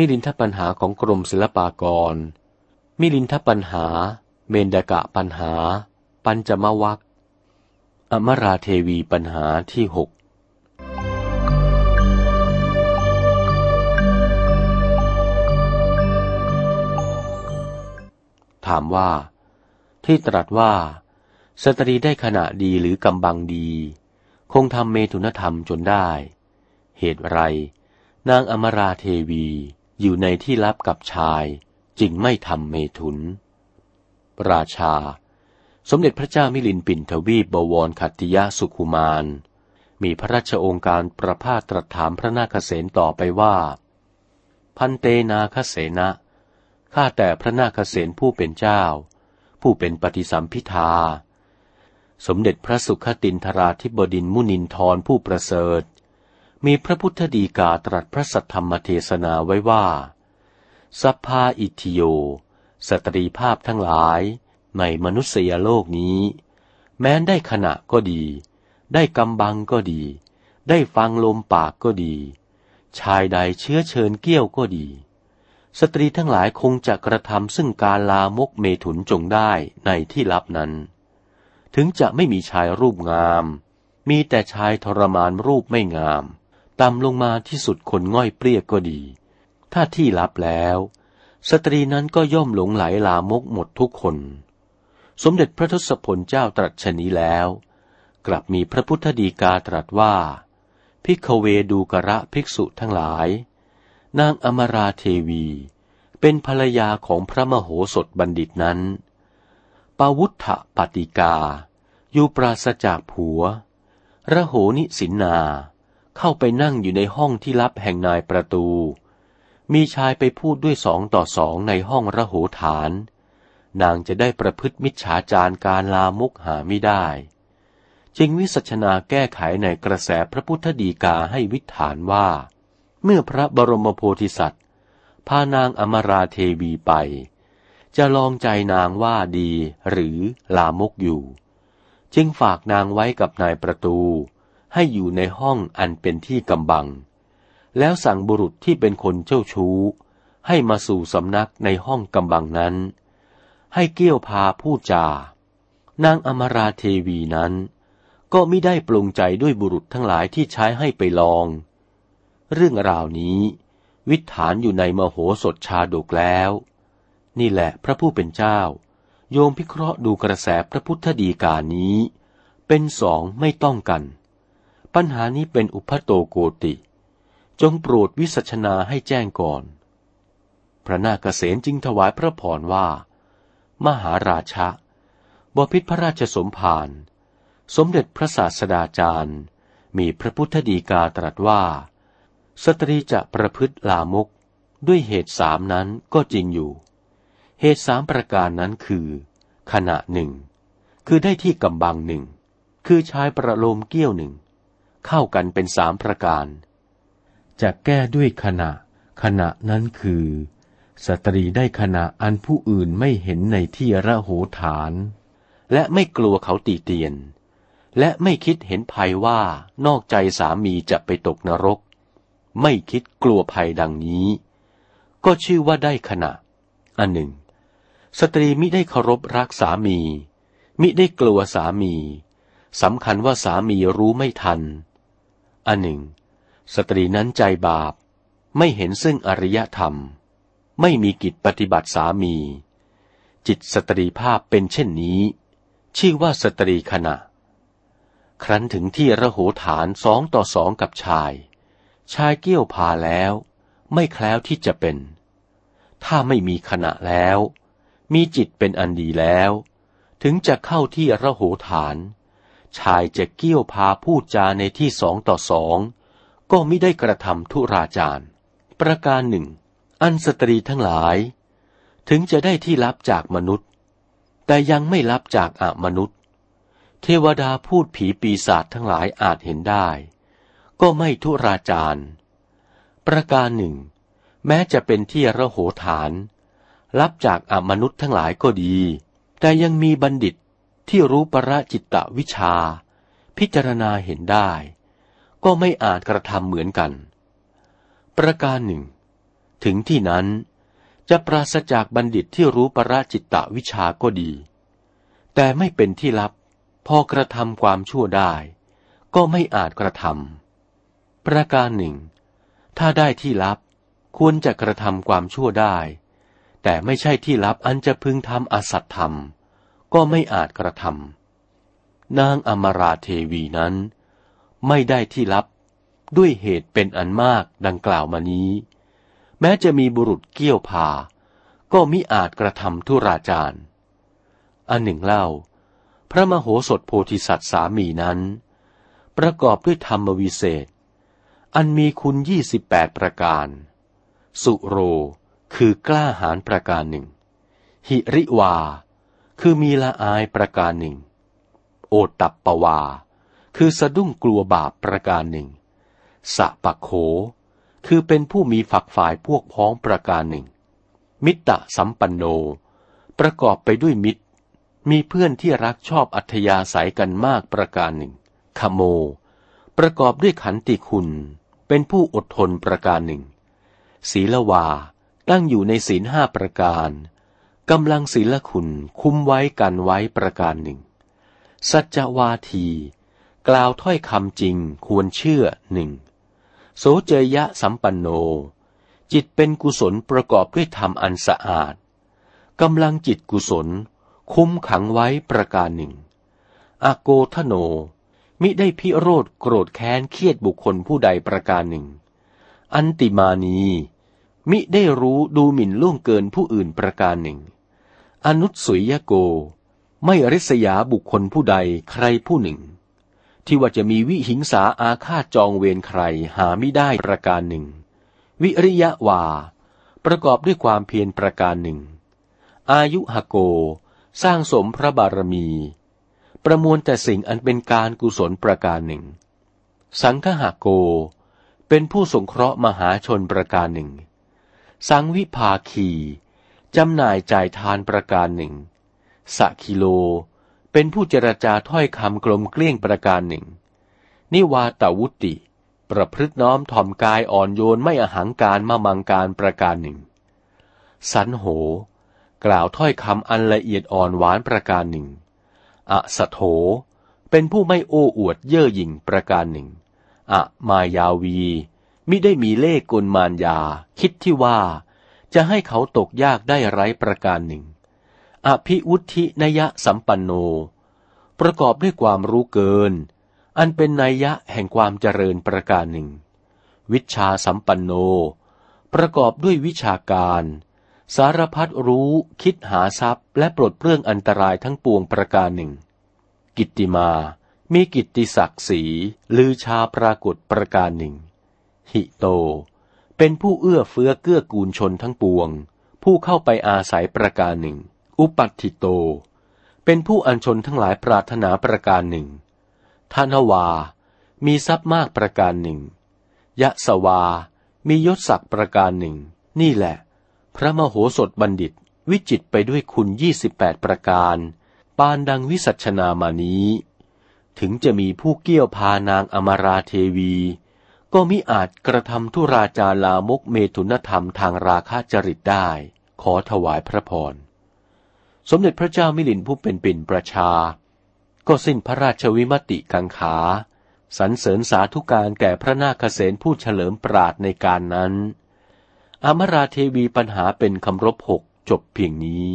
มิลินทปัญหาของกรมศิลปากร มิลินทปัญหา เมนดกะปัญหา ปัญจมวัคอมราเทวีปัญหาที่หกถามว่า ที่ตรัสว่า สตรีได้ขณะดีหรือกำบังดี คงทำเมตุนธรรมจนได้ เหตุไร นางอมราเทวี อยู่ในที่ลับกับชายจึงไม่ทำเมถุน ราชา สมเด็จพระเจ้ามิลินปินทวีปบวรขัตติยะสุขุมารมีพระราชองค์การประพาสตรัสถามพระนาคเษนต่อไปว่า พันเตนาคเสนะข้าแต่พระนาคเษนผู้เป็นเจ้า ผู้เป็นปฏิสัมพิทา สมเด็จพระสุขตินทราธิบดินมุนินทรผู้ประเสริฐ มีพระพุทธดีกาตรัสพระสัทธรรมเทศนาไว้ว่า สัพพาอิทิโย สตรีภาพทั้งหลายในมนุษยโลกนี้ แม้นได้ขณะก็ดี ได้กำบังก็ดี ได้ฟังลมปากก็ดี ชายใดเชื้อเชิญเกี้ยวก็ดี สตรีทั้งหลายคงจะกระทำซึ่งการลามกเมถุนจงได้ในที่ลับนั้น ถึงจะไม่มีชายรูปงาม มีแต่ชายทรมานรูปไม่งาม ต่ำลงมาที่สุดคนง่อยเปรี้ยก็ดี ถ้าที่ลับแล้ว สตรีนั้นก็ย่อมหลงไหลลามกหมดทุกคน สมเด็จพระทศพลเจ้าตรัสชนี้แล้ว กลับมีพระพุทธดีกาตรัสว่า พิกเวดูกระภิกษุทั้งหลาย นางอมราเทวี เป็นภรรยาของพระมโหสถบัณฑิตนั้น ปาวุฒปฏิกา อยู่ปราศจากผัว ระโหนิสินนา เข้าไปนั่งอยู่ในห้องที่ลับแห่งนายประตู มีชายไปพูดด้วยสองต่อสองในห้องระโหฐาน นางจะได้ประพฤติมิจฉาจารการลามุกหาไม่ได้ จึงวิสัชนาแก้ไขในกระแสพระพุทธดีกาให้วิถานว่า เมื่อพระบรมโพธิสัตว์พานางอมราเทวีไป จะลองใจนางว่าดีหรือลามกอยู่ จึงฝากนางไว้กับนายประตู ให้อยู่ในห้องอันเป็นที่กำบัง แล้วสั่งบุรุษที่เป็นคนเจ้าชู้ ให้มาสู่สำนักในห้องกำบังนั้น ให้เกี่ยวพาพูดจา นางอมราเทวีนั้น ก็ไม่ได้ปรงใจด้วยบุรุษทั้งหลายที่ใช้ให้ไปลอง เรื่องราวนี้ วิถานอยู่ในมโหสถชาดกแล้ว นี่แหละพระผู้เป็นเจ้า โยมพิเคราะห์ดูกระแสพระพุทธดีกานี้ เป็นสองไม่ต้องกัน ปัญหานี้เป็นอุพโตโกติ จงโปรดวิสัชนาให้แจ้งก่อน พระนาคเษนจึงถวายพระพรว่า มหาราชะบพิษพระราชสมภารสมเด็จพระศาสดาจารย์ มีพระพุทธดีกาตรัสว่า สตรีจะประพฤติลามกด้วยเหตุสามนั้นก็จริงอยู่ เหตุสามประการนั้นคือ ขณะหนึ่ง คือได้ที่กำบังหนึ่ง คือชายประโลมเกี้ยวหนึ่ง เข้ากันเป็นสามประการ จะแก้ด้วยขณะ ขณะนั้นคือ สตรีได้ขณะอันผู้อื่นไม่เห็นในที่ระโหฐาน และไม่กลัวเขาตีเตียน และไม่คิดเห็นภัยว่านอกใจสามีจะไปตกนรก ไม่คิดกลัวภัยดังนี้ ก็ชื่อว่าได้ขณะ อันหนึ่ง สตรีมิได้เคารพรักสามี มิได้กลัวสามีสำคัญว่าสามีรู้ไม่ทัน อันหนึ่ง สตรีนั้นใจบาป ไม่เห็นซึ่งอริยธรรม ไม่มีกิจปฏิบัติสามี จิตสตรีภาพเป็นเช่นนี้ ชื่อว่าสตรีขณะ ครั้นถึงที่ระโหฐานสองต่อสองกับชาย ชายเกี้ยวพาแล้ว ไม่แคล้วที่จะเป็น ถ้าไม่มีขณะแล้ว มีจิตเป็นอันดีแล้ว ถึงจะเข้าที่ระโหฐาน ชายจะเกี้ยวพาพูดจาในที่สองต่อสอง ก็ไม่ได้กระทำทุราจารประการหนึ่ง อันสตรีทั้งหลาย ถึงจะได้ที่รับจากมนุษย์ แต่ยังไม่รับจากอมนุษย์ เทวดาพูดผีปีศาจทั้งหลายอาจเห็นได้ ก็ไม่ทุราจารประการหนึ่ง แม้จะเป็นที่ระโหฐาน รับจากอมนุษย์ทั้งหลายก็ดี แต่ยังมีบัณฑิต ที่รู้ประจิตตวิชา พิจารณาเห็นได้ ก็ไม่อาจกระทำเหมือนกัน ประการหนึ่ง ถึงที่นั้นจะปราศจากบัณฑิตที่รู้ประจิตตวิชาก็ดี แต่ไม่เป็นที่ลับ พอกระทำความชั่วได้ ก็ไม่อาจกระทำประการหนึ่ง ถ้าได้ที่ลับควรจะกระทำความชั่วได้ แต่ไม่ใช่ที่ลับอันจะพึงทำอสัตธรรม ก็ไม่อาจกระทำนางอมราเทวีนั้น ไม่ได้ที่ลับด้วยเหตุเป็นอันมากดังกล่าวมานี้ แม้จะมีบุรุษเกี้ยวพา ก็มิอาจกระทำทุราจารอันหนึ่งเล่า พระมโหสถโพธิสัตว์สามีนั้น ประกอบด้วยธรรมวิเศษ อันมีคุณยี่สิบแปดประการ สุโรคือกล้าหาญประการหนึ่ง หิริวา คือมีละอายประการหนึ่ง โอตับปวา คือสะดุ้งกลัวบาปประการหนึ่งสะปะโข คือเป็นผู้มีฝักฝ่ายพวกพ้องประการหนึ่ง มิตรสัมปันโน ประกอบไปด้วยมิตร มีเพื่อนที่รักชอบอัธยาศัยกันมากประการหนึ่ง ขโม ประกอบด้วยขันติคุณ เป็นผู้อดทนประการหนึ่ง ศีลวา ตั้งอยู่ในศีลห้าประการ กำลังศีลคุณคุ้มไว้กันไว้ประการหนึ่ง สัจวาที กล่าวถ้อยคำจริงควรเชื่อหนึ่ง โสเจยะสัมปันโน จิตเป็นกุศลประกอบด้วยธรรมอันสะอาด กำลังจิตกุศล คุ้มขังไว้ประการหนึ่ง อโกทโน มิได้พิโรธโกรธแค้นเครียดบุคคลผู้ใดประการหนึ่ง อันติมานีมิได้รู้ดูหมิ่นล่วงเกินผู้อื่นประการหนึ่ง อนุสุยโก ไม่ริษยาบุคคลผู้ใดใครผู้หนึ่ง ที่ว่าจะมีวิหิงสาอาฆาตจองเวรใครหาไม่ได้ประการหนึ่ง วิริยะวา ประกอบด้วยความเพียรประการหนึ่ง อายุหโก สร้างสมพระบารมี ประมวลแต่สิ่งอันเป็นการกุศลประการหนึ่ง สังฆหโก เป็นผู้สงเคราะห์มหาชนประการหนึ่ง สังวิภาคี จำหน่ายจ่ายทานประการหนึ่งสักิโล เป็นผู้เจรจาถ้อยคำกลมเกลี้ยงประการหนึ่ง นิวาตาวุติ ประพฤติน้อมถ่อมกายอ่อนโยนไม่อหังการมามังการประการหนึ่ง สันโห กล่าวถ้อยคำอันละเอียดอ่อนหวานประการหนึ่งอะสะโถ เป็นผู้ไม่โอ้อวดเย่อหยิ่งประการหนึ่ง อะมายาวี มิได้มีเล่กลมานยา คิดที่ว่า จะให้เขาตกยากได้ไร้ประการหนึ่ง อภิวุธินยะสัมปันโน ประกอบด้วยความรู้เกิน อันเป็นนัยยะแห่งความเจริญประการหนึ่ง วิชาสัมปันโน ประกอบด้วยวิชาการ สารพัดรู้คิดหาทรัพย์ และปลดเปลื้องอันตรายทั้งปวงประการหนึ่ง กิตติมา มีกิตติศักดิ์ศรีลือชาปรากฏประการหนึ่ง หิโต เป็นผู้เอื้อเฟื้อเกื้อกูลชนทั้งปวง ผู้เข้าไปอาศัยประการหนึ่ง อุปัติโต เป็นผู้อัญชนทั้งหลายปรารถนาประการหนึ่งทานวา มีทรัพย์มากประการหนึ่ง ยะสวา มียศศักดิ์ประการหนึ่ง นี่แหละ พระมโหสถบัณฑิตวิจิตไปด้วยคุณยี่สิบแปดประการ ปานดังวิสัชนามานี้ ถึงจะมีผู้เกี่ยวพานางอมราเทวี ก็มิอาจกระทำทุราจาลามกเมตุนธรรมทางราคะจริตได้ ขอถวายพระพร สมเด็จพระเจ้ามิลินผู้เป็นปิ่นประชา ก็สิ้นพระราชวิมติกังขาสรรเสริญสาธุการแก่พระนาคเษนผู้เฉลิมปราดในการนั้น อมราเทวีปัญหาเป็นคำรบหกจบเพียงนี้